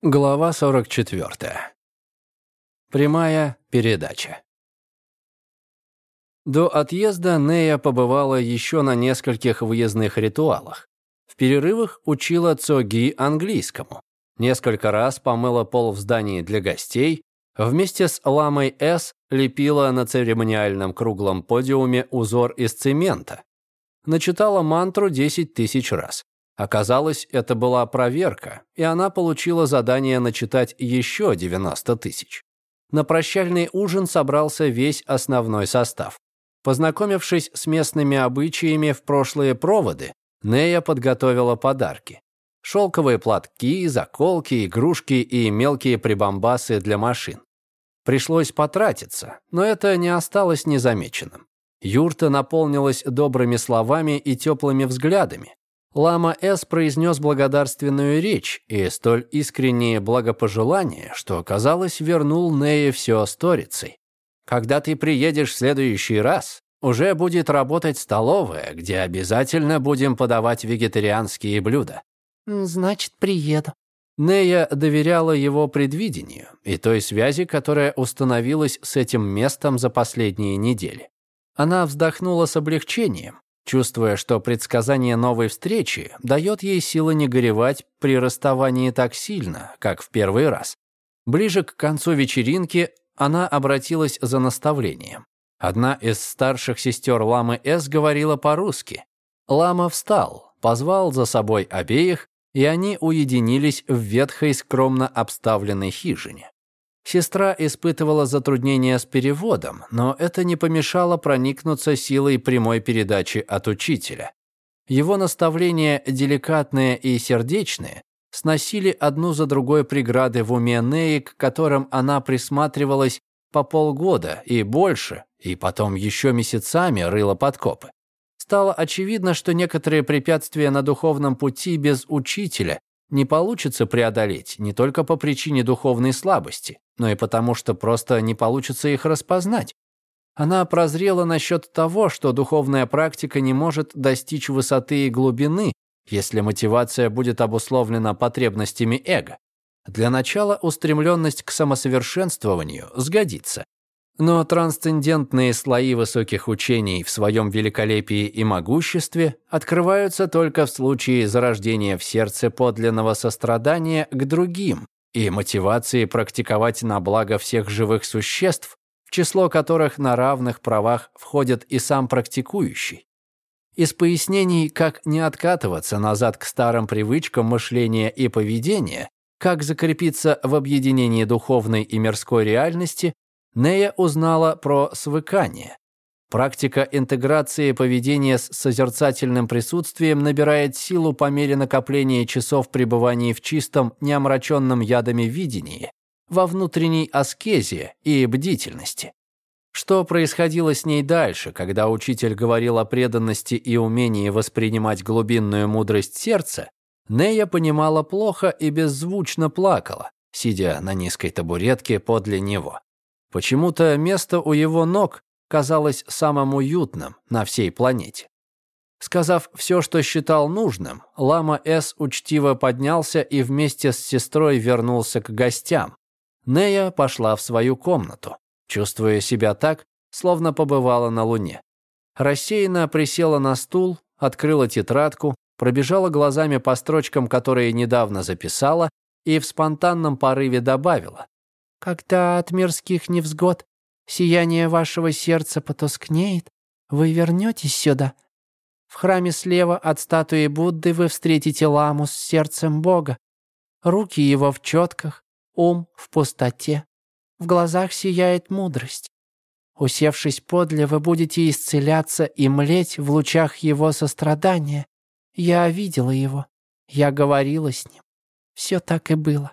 Глава 44. Прямая передача. До отъезда Нея побывала еще на нескольких выездных ритуалах. В перерывах учила Цоги английскому. Несколько раз помыла пол в здании для гостей. Вместе с ламой С лепила на церемониальном круглом подиуме узор из цемента. Начитала мантру 10 тысяч раз. Оказалось, это была проверка, и она получила задание начитать еще 90 тысяч. На прощальный ужин собрался весь основной состав. Познакомившись с местными обычаями в прошлые проводы, Нея подготовила подарки. Шелковые платки, заколки, игрушки и мелкие прибамбасы для машин. Пришлось потратиться, но это не осталось незамеченным. Юрта наполнилась добрыми словами и теплыми взглядами. Лама С произнес благодарственную речь и столь искренние благопожелания, что, казалось, вернул Нее все сторицей. «Когда ты приедешь в следующий раз, уже будет работать столовая, где обязательно будем подавать вегетарианские блюда». «Значит, приеду». Нея доверяла его предвидению и той связи, которая установилась с этим местом за последние недели. Она вздохнула с облегчением, чувствуя, что предсказание новой встречи дает ей силы не горевать при расставании так сильно, как в первый раз. Ближе к концу вечеринки она обратилась за наставлением. Одна из старших сестер Ламы С говорила по-русски. Лама встал, позвал за собой обеих, и они уединились в ветхой скромно обставленной хижине. Сестра испытывала затруднения с переводом, но это не помешало проникнуться силой прямой передачи от учителя. Его наставления, деликатные и сердечные, сносили одну за другой преграды в уме Неи, к которым она присматривалась по полгода и больше, и потом еще месяцами рыла подкопы. Стало очевидно, что некоторые препятствия на духовном пути без учителя не получится преодолеть не только по причине духовной слабости, но и потому, что просто не получится их распознать. Она прозрела насчет того, что духовная практика не может достичь высоты и глубины, если мотивация будет обусловлена потребностями эго. Для начала устремленность к самосовершенствованию сгодится. Но трансцендентные слои высоких учений в своем великолепии и могуществе открываются только в случае зарождения в сердце подлинного сострадания к другим, и мотивации практиковать на благо всех живых существ, в число которых на равных правах входит и сам практикующий. Из пояснений, как не откатываться назад к старым привычкам мышления и поведения, как закрепиться в объединении духовной и мирской реальности, Нея узнала про свыкание, Практика интеграции поведения с созерцательным присутствием набирает силу по мере накопления часов пребывания в чистом, неомраченном ядами видении, во внутренней аскезе и бдительности. Что происходило с ней дальше, когда учитель говорил о преданности и умении воспринимать глубинную мудрость сердца, Нея понимала плохо и беззвучно плакала, сидя на низкой табуретке подле него. Почему-то место у его ног казалось самым уютным на всей планете. Сказав все, что считал нужным, Лама С учтиво поднялся и вместе с сестрой вернулся к гостям. Нея пошла в свою комнату, чувствуя себя так, словно побывала на Луне. Рассеянно присела на стул, открыла тетрадку, пробежала глазами по строчкам, которые недавно записала, и в спонтанном порыве добавила. «Когда от мирских невзгод сияние вашего сердца потускнеет, вы вернетесь сюда. В храме слева от статуи Будды вы встретите ламу с сердцем Бога. Руки его в четках, ум в пустоте. В глазах сияет мудрость. Усевшись подле, вы будете исцеляться и млеть в лучах его сострадания. Я видела его. Я говорила с ним. Все так и было.